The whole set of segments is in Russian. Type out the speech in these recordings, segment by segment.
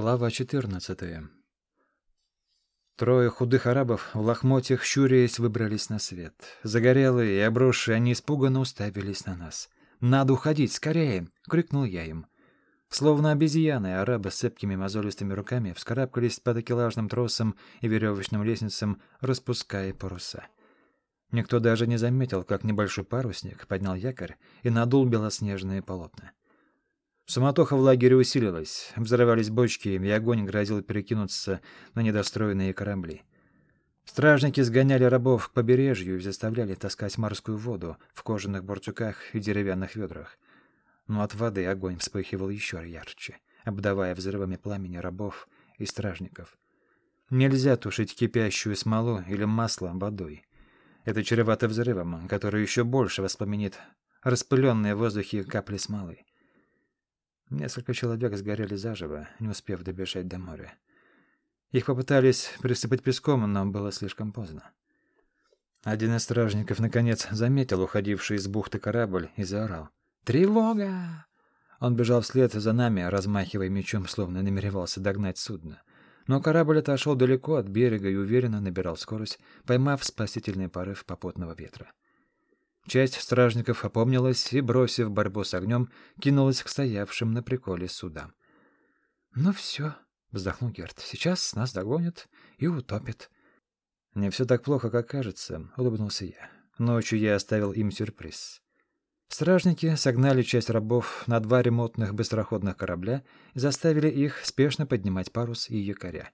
Глава 14. Трое худых арабов в лохмотьях, щурясь, выбрались на свет. Загорелые и обросшие, они испуганно уставились на нас. «Надо уходить, скорее!» — крикнул я им. Словно обезьяны, арабы с цепкими мозолистыми руками вскарабкались по такелажным тросам и веревочным лестницам, распуская паруса. Никто даже не заметил, как небольшой парусник поднял якорь и надул белоснежные полотна. Суматоха в лагере усилилась, взорвались бочки, и огонь грозил перекинуться на недостроенные корабли. Стражники сгоняли рабов к побережью и заставляли таскать морскую воду в кожаных буртюках и деревянных ведрах. Но от воды огонь вспыхивал еще ярче, обдавая взрывами пламени рабов и стражников. Нельзя тушить кипящую смолу или масло водой. Это чревато взрывом, который еще больше воспламенит распыленные в воздухе капли смолы. Несколько человек сгорели заживо, не успев добежать до моря. Их попытались присыпать песком, но было слишком поздно. Один из стражников, наконец, заметил уходивший из бухты корабль и заорал. «Тревога!» Он бежал вслед за нами, размахивая мечом, словно намеревался догнать судно. Но корабль отошел далеко от берега и уверенно набирал скорость, поймав спасительный порыв попутного ветра. Часть стражников опомнилась и, бросив борьбу с огнем, кинулась к стоявшим на приколе судам. — Ну все, — вздохнул Герт, — сейчас нас догонят и утопят. — Не все так плохо, как кажется, — улыбнулся я. Ночью я оставил им сюрприз. Стражники согнали часть рабов на два ремонтных быстроходных корабля и заставили их спешно поднимать парус и якоря.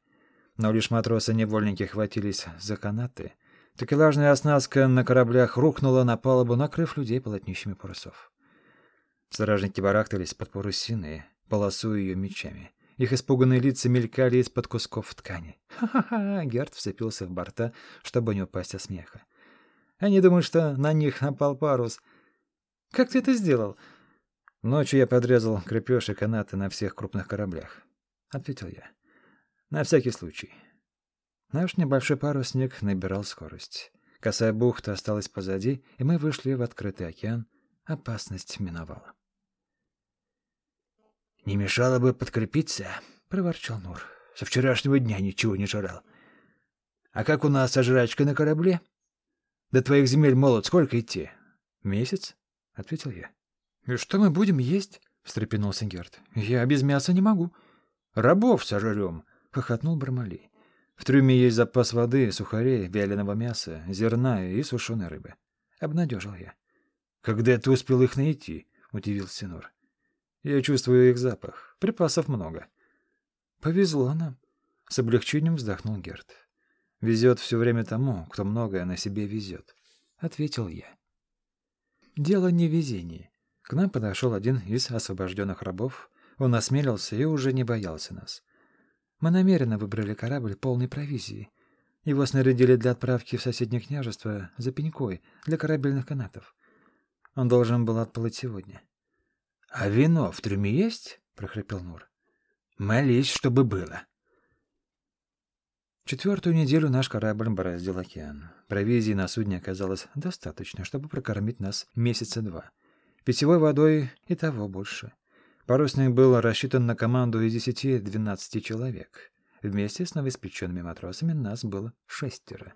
Но лишь матросы-невольники хватились за канаты — Такелажная оснастка на кораблях рухнула на палубу, накрыв людей полотнищами парусов. Стражники барахтались под парусиной, полосуя ее мечами. Их испуганные лица мелькали из-под кусков ткани. «Ха-ха-ха!» — Герд вцепился в борта, чтобы не упасть от смеха. «Они думают, что на них напал парус. Как ты это сделал?» «Ночью я подрезал крепеж и канаты на всех крупных кораблях», — ответил я. «На всякий случай. Наш небольшой парусник набирал скорость. Косая бухта осталась позади, и мы вышли в открытый океан. Опасность миновала. «Не мешало бы подкрепиться», — проворчал Нур. «Со вчерашнего дня ничего не жрал. А как у нас со жрачкой на корабле? До твоих земель молот сколько идти?» «Месяц», — ответил я. «И что мы будем есть?» — встрепенулся Герд. «Я без мяса не могу». «Рабов сожрем», — хохотнул Бармалей. В трюме есть запас воды, сухарей, вяленого мяса, зерна и сушеной рыбы. Обнадежил я. «Когда ты успел их найти?» — удивился Нур. «Я чувствую их запах. Припасов много». «Повезло нам», — с облегчением вздохнул Герт. «Везет все время тому, кто многое на себе везет», — ответил я. Дело не в везении. К нам подошел один из освобожденных рабов. Он осмелился и уже не боялся нас. Мы намеренно выбрали корабль полной провизии. Его снарядили для отправки в соседнее княжество за пенькой для корабельных канатов. Он должен был отплыть сегодня. — А вино в трюме есть? — прохрипел Нур. — Молись, чтобы было. Четвертую неделю наш корабль бороздил океан. Провизии на судне оказалось достаточно, чтобы прокормить нас месяца два. Питьевой водой и того больше. Парусник был рассчитан на команду из десяти-двенадцати человек. Вместе с новоиспеченными матросами нас было шестеро.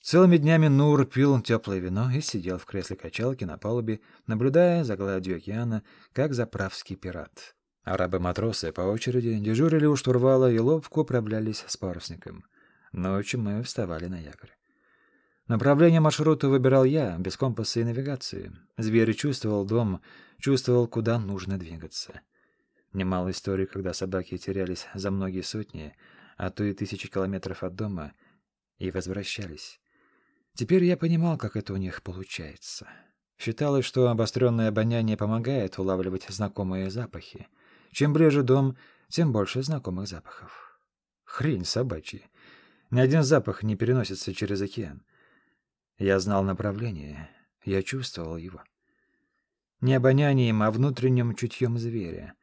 Целыми днями Нур пил теплое вино и сидел в кресле качалки на палубе, наблюдая за гладью океана, как заправский пират. Арабы-матросы по очереди дежурили у штурвала и ловко управлялись с парусником. Ночью мы вставали на якорь. Направление маршрута выбирал я, без компаса и навигации. Зверь чувствовал дом, чувствовал, куда нужно двигаться. Немало историй, когда собаки терялись за многие сотни, а то и тысячи километров от дома, и возвращались. Теперь я понимал, как это у них получается. Считалось, что обостренное обоняние помогает улавливать знакомые запахи. Чем ближе дом, тем больше знакомых запахов. Хрень собачья. Ни один запах не переносится через океан. Я знал направление, я чувствовал его. Не обонянием, а внутренним чутьем зверя.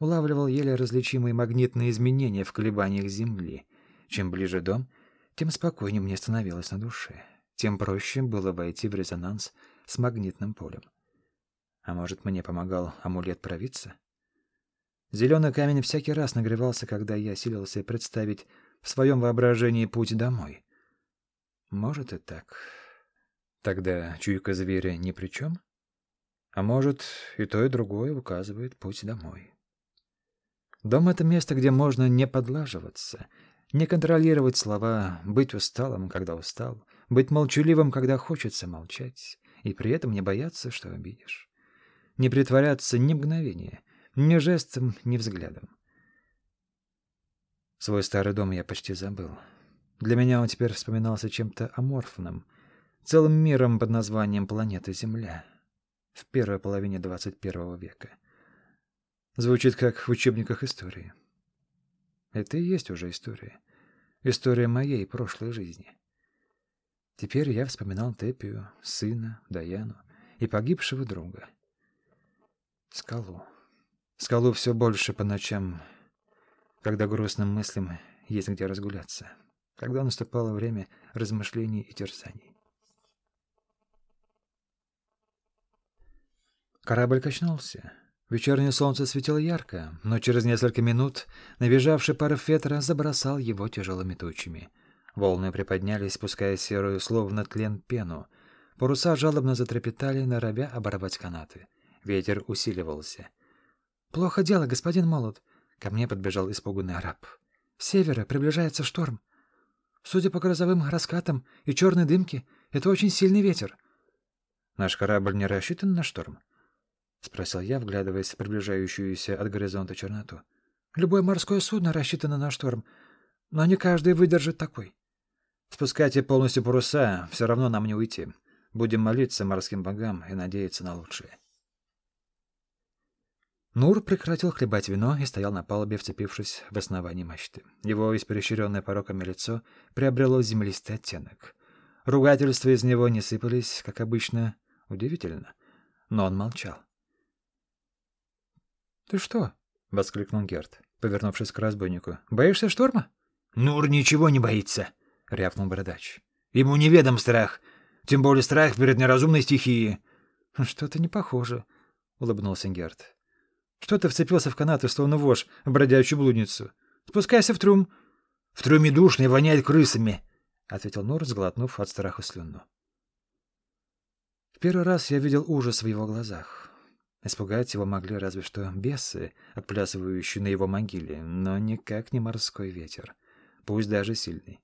Улавливал еле различимые магнитные изменения в колебаниях Земли. Чем ближе дом, тем спокойнее мне становилось на душе. Тем проще было войти в резонанс с магнитным полем. А может, мне помогал амулет провидца? Зеленый камень всякий раз нагревался, когда я силился представить в своем воображении путь домой. Может и так. Тогда чуйка зверя ни при чем? А может, и то, и другое указывает путь домой. Дом — это место, где можно не подлаживаться, не контролировать слова, быть усталым, когда устал, быть молчаливым, когда хочется молчать, и при этом не бояться, что обидишь. Не притворяться ни мгновения, ни жестом, ни взглядом. Свой старый дом я почти забыл. Для меня он теперь вспоминался чем-то аморфным, целым миром под названием планета Земля в первой половине 21 века. Звучит как в учебниках истории. Это и есть уже история. История моей прошлой жизни. Теперь я вспоминал Тепию, сына, Даяну и погибшего друга. Скалу. Скалу все больше по ночам, когда грустным мыслям есть где разгуляться, когда наступало время размышлений и терзаний. Корабль качнулся. Вечернее солнце светило ярко, но через несколько минут набежавший порыв ветра забросал его тяжелыми тучами. Волны приподнялись, спуская серую, словно тлен, пену. Паруса жалобно затрепетали, норовя оборвать канаты. Ветер усиливался. «Плохо дело, господин Молот!» Ко мне подбежал испуганный араб. «С севера приближается шторм. Судя по грозовым раскатам и черной дымке, это очень сильный ветер». «Наш корабль не рассчитан на шторм?» — спросил я, вглядываясь в приближающуюся от горизонта черноту. «Любое морское судно рассчитано на шторм, но не каждый выдержит такой». «Спускайте полностью паруса, все равно нам не уйти. Будем молиться морским богам и надеяться на лучшее». Нур прекратил хлебать вино и стоял на палубе, вцепившись в основание мачты. Его исперещренное пороками лицо приобрело землистый оттенок. Ругательства из него не сыпались, как обычно. Удивительно. Но он молчал. «Ты что?» — воскликнул Герт, повернувшись к разбойнику. «Боишься шторма?» «Нур ничего не боится», — рявкнул бородач. «Ему неведом страх, тем более страх перед неразумной стихией». «Что-то не похоже», — улыбнулся Герт. Что ты вцепился в канаты, словно вож, в бродячую блудницу? Спускайся в трюм. — В трюме душно и воняет крысами, — ответил Нур, сглотнув от страха слюну. В первый раз я видел ужас в его глазах. Испугать его могли разве что бесы, отплясывающие на его могиле, но никак не морской ветер, пусть даже сильный.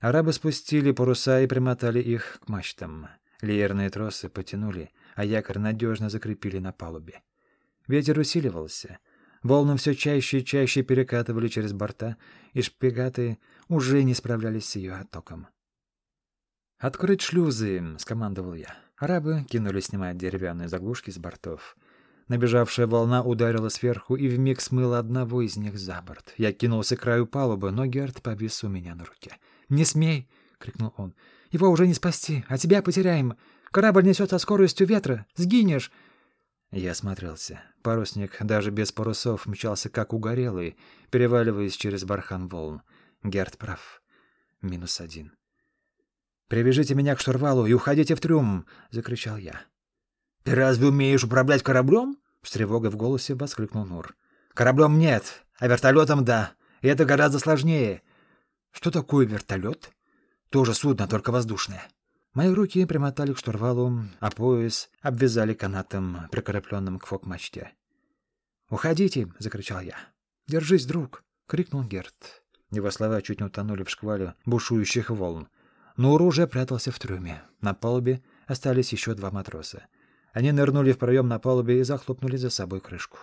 Арабы спустили паруса и примотали их к мачтам. Леерные тросы потянули, а якорь надежно закрепили на палубе. Ветер усиливался. Волны все чаще и чаще перекатывали через борта, и шпигаты уже не справлялись с ее оттоком. «Открыть шлюзы!» — скомандовал я. Арабы кинулись снимать деревянные заглушки с бортов. Набежавшая волна ударила сверху и вмиг смыла одного из них за борт. Я кинулся к краю палубы, но Герд повис у меня на руке. «Не смей!» — крикнул он. «Его уже не спасти, а тебя потеряем! Корабль несет со скоростью ветра! Сгинешь!» Я осмотрелся. Парусник даже без парусов мчался как угорелый, переваливаясь через бархан волн. Герд прав. Минус один. «Привяжите меня к штурвалу и уходите в трюм!» — закричал я. «Ты разве умеешь управлять кораблем?» — с тревогой в голосе воскликнул Нур. «Кораблем нет, а вертолетом — да. И это гораздо сложнее». «Что такое вертолет?» «Тоже судно, только воздушное». Мои руки примотали к штурвалу, а пояс обвязали канатом, прикрепленным к фок-мачте. «Уходите!» — закричал я. «Держись, друг!» — крикнул Герт. Его слова чуть не утонули в шквале бушующих волн. Но уже прятался в трюме. На палубе остались еще два матроса. Они нырнули в проем на палубе и захлопнули за собой крышку.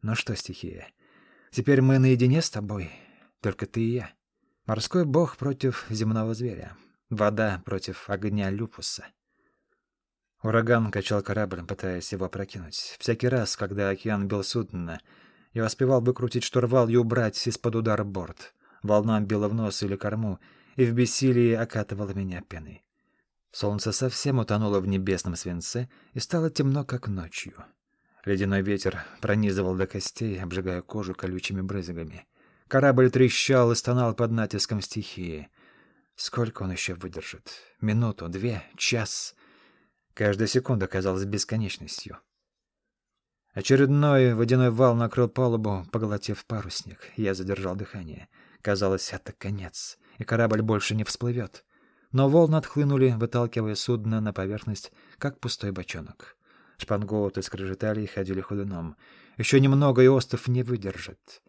«Ну что, стихия, теперь мы наедине с тобой, только ты и я. Морской бог против земного зверя. Вода против огня люпуса. Ураган качал корабль, пытаясь его прокинуть. Всякий раз, когда океан бил судно, я успевал выкрутить штурвал и убрать из-под удара борт. Волна била в нос или корму, и в бессилии окатывала меня пеной. Солнце совсем утонуло в небесном свинце и стало темно, как ночью. Ледяной ветер пронизывал до костей, обжигая кожу колючими брызгами. Корабль трещал и стонал под натиском стихии — Сколько он еще выдержит? Минуту, две, час? Каждая секунда казалась бесконечностью. Очередной водяной вал накрыл палубу, поглотив парусник. Я задержал дыхание. Казалось, это конец, и корабль больше не всплывет. Но волны отхлынули, выталкивая судно на поверхность, как пустой бочонок. Шпангоуты скрежетали и ходили ходуном. Еще немного, и остров не выдержит.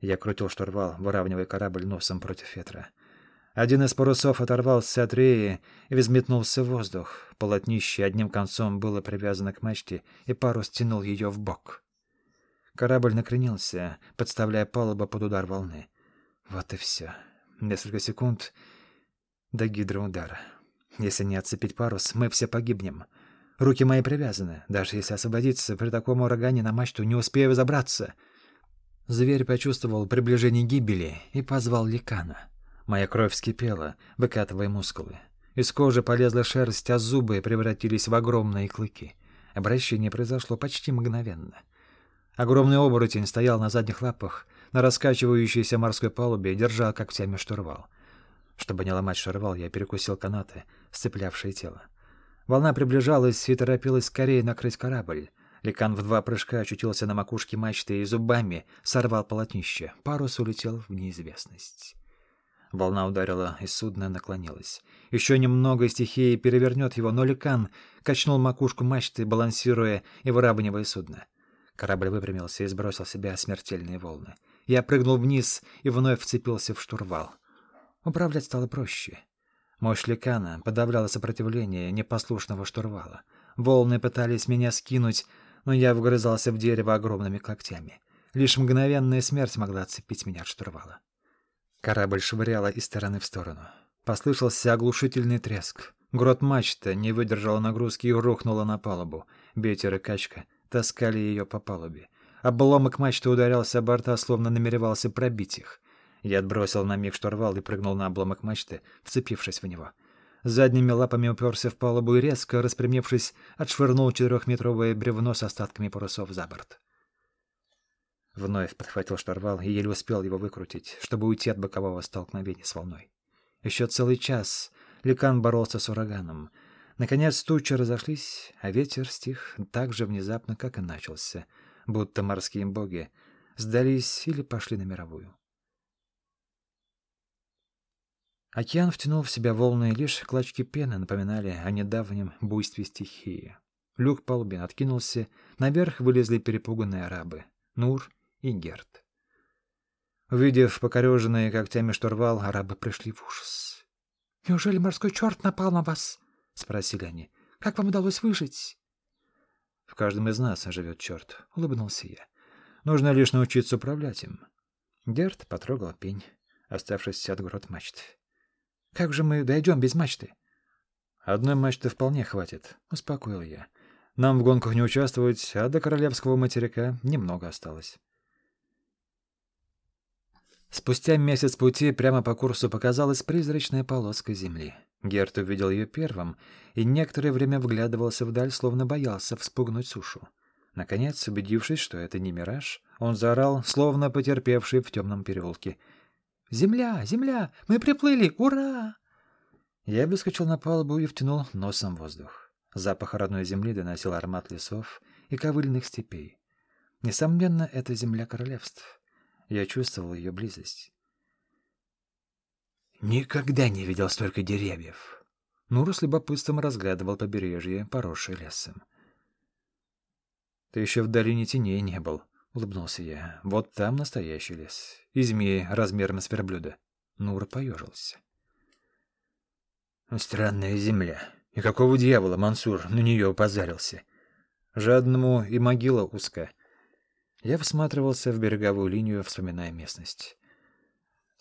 Я крутил штурвал, выравнивая корабль носом против ветра. Один из парусов оторвался от реи и взметнулся в воздух. Полотнище одним концом было привязано к мачте, и парус тянул ее в бок. Корабль накренился, подставляя палубу под удар волны. Вот и все. Несколько секунд до гидроудара. Если не отцепить парус, мы все погибнем. Руки мои привязаны. Даже если освободиться, при таком урагане на мачту не успею забраться. Зверь почувствовал приближение гибели и позвал ликана. Моя кровь вскипела, выкатывая мускулы. Из кожи полезла шерсть, а зубы превратились в огромные клыки. Обращение произошло почти мгновенно. Огромный оборотень стоял на задних лапах, на раскачивающейся морской палубе и держал когтями штурвал. Чтобы не ломать штурвал, я перекусил канаты, сцеплявшие тело. Волна приближалась и торопилась скорее накрыть корабль. Ликан в два прыжка очутился на макушке мачты и зубами сорвал полотнище. Парус улетел в неизвестность. Волна ударила, и судно наклонилось. Еще немного стихии перевернет его, но Ликан качнул макушку мачты, балансируя и выравнивая судно. Корабль выпрямился и сбросил себя смертельные волны. Я прыгнул вниз и вновь вцепился в штурвал. Управлять стало проще. Мощь Ликана подавляла сопротивление непослушного штурвала. Волны пытались меня скинуть, но я вгрызался в дерево огромными когтями. Лишь мгновенная смерть могла отцепить меня от штурвала. Корабль швыряло из стороны в сторону. Послышался оглушительный треск. Грот мачта не выдержала нагрузки и рухнула на палубу. Ветер и качка таскали ее по палубе. Обломок мачты ударялся о борта, словно намеревался пробить их. Я отбросил на миг штурвал и прыгнул на обломок мачты, вцепившись в него. Задними лапами уперся в палубу и резко, распрямившись, отшвырнул четырехметровое бревно с остатками парусов за борт. Вновь подхватил штурвал и еле успел его выкрутить, чтобы уйти от бокового столкновения с волной. Еще целый час Ликан боролся с ураганом. Наконец тучи разошлись, а ветер стих так же внезапно, как и начался, будто морские боги сдались или пошли на мировую. Океан втянул в себя волны, и лишь клочки пены напоминали о недавнем буйстве стихии. Люк палубин откинулся, наверх вылезли перепуганные арабы. Нур и Герт. Увидев покореженные когтями штурвал, арабы пришли в ужас. — Неужели морской черт напал на вас? — спросили они. — Как вам удалось выжить? — В каждом из нас живет черт, — улыбнулся я. — Нужно лишь научиться управлять им. Герт потрогал пень, оставшийся от грот мачты. — Как же мы дойдем без мачты? — Одной мачты вполне хватит, — успокоил я. Нам в гонках не участвовать, а до королевского материка немного осталось. Спустя месяц пути прямо по курсу показалась призрачная полоска земли. Герт увидел ее первым и некоторое время вглядывался вдаль, словно боялся вспугнуть сушу. Наконец, убедившись, что это не мираж, он заорал, словно потерпевший в темном переулке. «Земля! Земля! Мы приплыли! Ура!» Я выскочил на палубу и втянул носом воздух. Запах родной земли доносил аромат лесов и ковыльных степей. Несомненно, это земля королевств. Я чувствовал ее близость. Никогда не видел столько деревьев. Нура с любопытством разглядывал побережье, поросшее лесом. «Ты еще в долине теней не был», — улыбнулся я. «Вот там настоящий лес. И змеи размером с верблюда». Нура поежился. «Странная земля. И какого дьявола Мансур на нее позарился? Жадному и могила узкая. Я всматривался в береговую линию, вспоминая местность.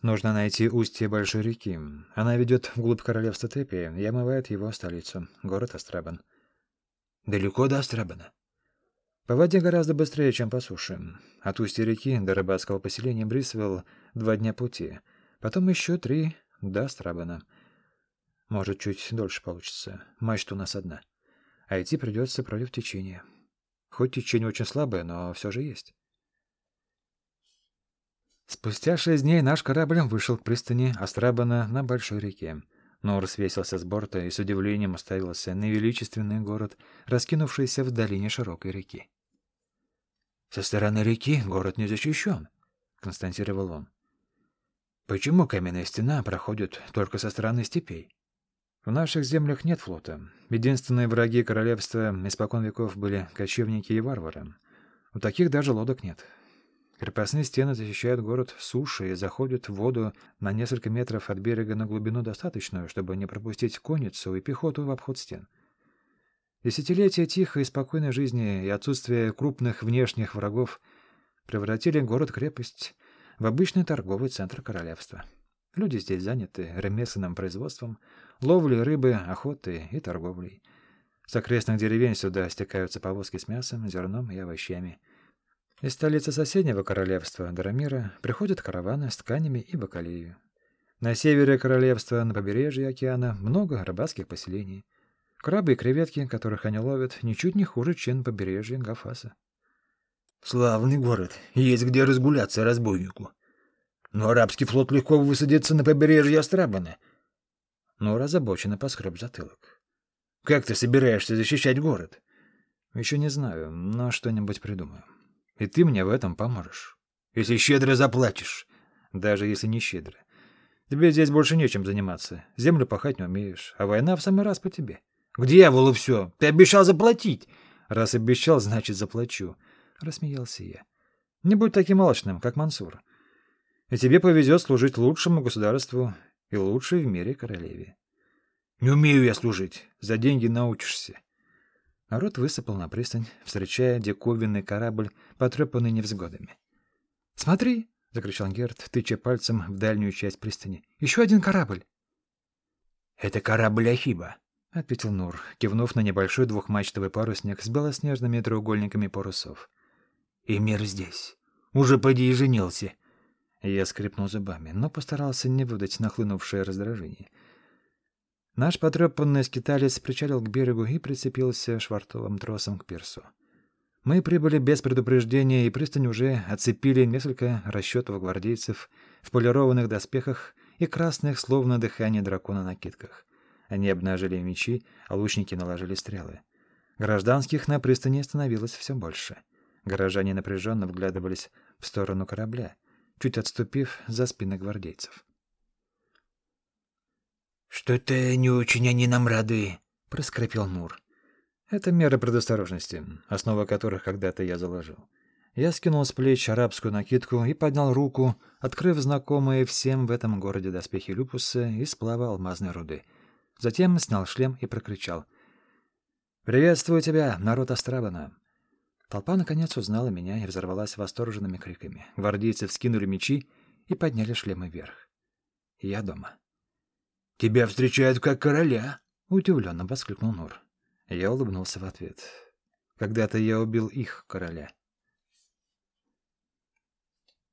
Нужно найти устье большой реки. Она ведет вглубь королевства Тепи и омывает его столицу, город Астрабан. Далеко до Астрабана? По воде гораздо быстрее, чем по суше. От устья реки до рыбацкого поселения Брисвелл два дня пути. Потом еще три до Астрабана. Может, чуть дольше получится. Мачта у нас одна. А идти придется против течения. Хоть течение очень слабое, но все же есть. Спустя шесть дней наш корабль вышел к пристани Астрабана на большой реке. Нор свесился с борта и с удивлением уставился на величественный город, раскинувшийся в долине широкой реки. Со стороны реки город не защищен, — констатировал он. Почему каменная стена проходит только со стороны степей? В наших землях нет флота. Единственные враги королевства испокон веков были кочевники и варвары. У таких даже лодок нет. Крепостные стены защищают город суши и заходят в воду на несколько метров от берега на глубину достаточную, чтобы не пропустить конницу и пехоту в обход стен. Десятилетия тихой и спокойной жизни и отсутствие крупных внешних врагов превратили город-крепость в обычный торговый центр королевства. Люди здесь заняты ремесленным производством, ловлей рыбы, охотой и торговлей. С окрестных деревень сюда стекаются повозки с мясом, зерном и овощами. Из столицы соседнего королевства, Дарамира, приходят караваны с тканями и бакалею. На севере королевства, на побережье океана, много рыбацких поселений. Крабы и креветки, которых они ловят, ничуть не хуже, чем побережье Гафаса. Славный город. Есть где разгуляться разбойнику. Но арабский флот легко высадится на побережье Астрабана. Но разобоченно поскреб затылок. Как ты собираешься защищать город? Еще не знаю, но что-нибудь придумаю. И ты мне в этом поможешь. Если щедро заплатишь. Даже если не щедро. Тебе здесь больше нечем заниматься. Землю пахать не умеешь, а война в самый раз по тебе. К дьяволу все. Ты обещал заплатить. Раз обещал, значит заплачу. Рассмеялся я. Не будь таким алчным, как Мансур. И тебе повезет служить лучшему государству и лучшей в мире королеве. Не умею я служить. За деньги научишься. Народ высыпал на пристань, встречая диковинный корабль, потрепанный невзгодами. «Смотри!» — закричал Герд, тыча пальцем в дальнюю часть пристани. «Еще один корабль!» «Это корабль Ахиба», — ответил Нур, кивнув на небольшой двухмачтовый парусник с белоснежными треугольниками парусов. «И мир здесь. Уже поди и женился». Я скрипнул зубами, но постарался не выдать нахлынувшее раздражение. Наш потрепанный скиталец причалил к берегу и прицепился швартовым тросом к пирсу. Мы прибыли без предупреждения, и пристань уже оцепили несколько расчетов гвардейцев в полированных доспехах и красных, словно дыхание дракона, накидках. Они обнажили мечи, а лучники наложили стрелы. Гражданских на пристани становилось все больше. Горожане напряженно вглядывались в сторону корабля, чуть отступив за спины гвардейцев. «Что-то не очень они нам рады», — проскрипел Мур. «Это меры предосторожности, основа которых когда-то я заложил. Я скинул с плеч арабскую накидку и поднял руку, открыв знакомые всем в этом городе доспехи люпуса и сплава алмазной руды — Затем снял шлем и прокричал. «Приветствую тебя, народ Астрабана!» Толпа наконец узнала меня и взорвалась восторженными криками. Гвардейцы вскинули мечи и подняли шлемы вверх. Я дома. «Тебя встречают как короля!» — удивленно воскликнул Нур. Я улыбнулся в ответ. «Когда-то я убил их, короля».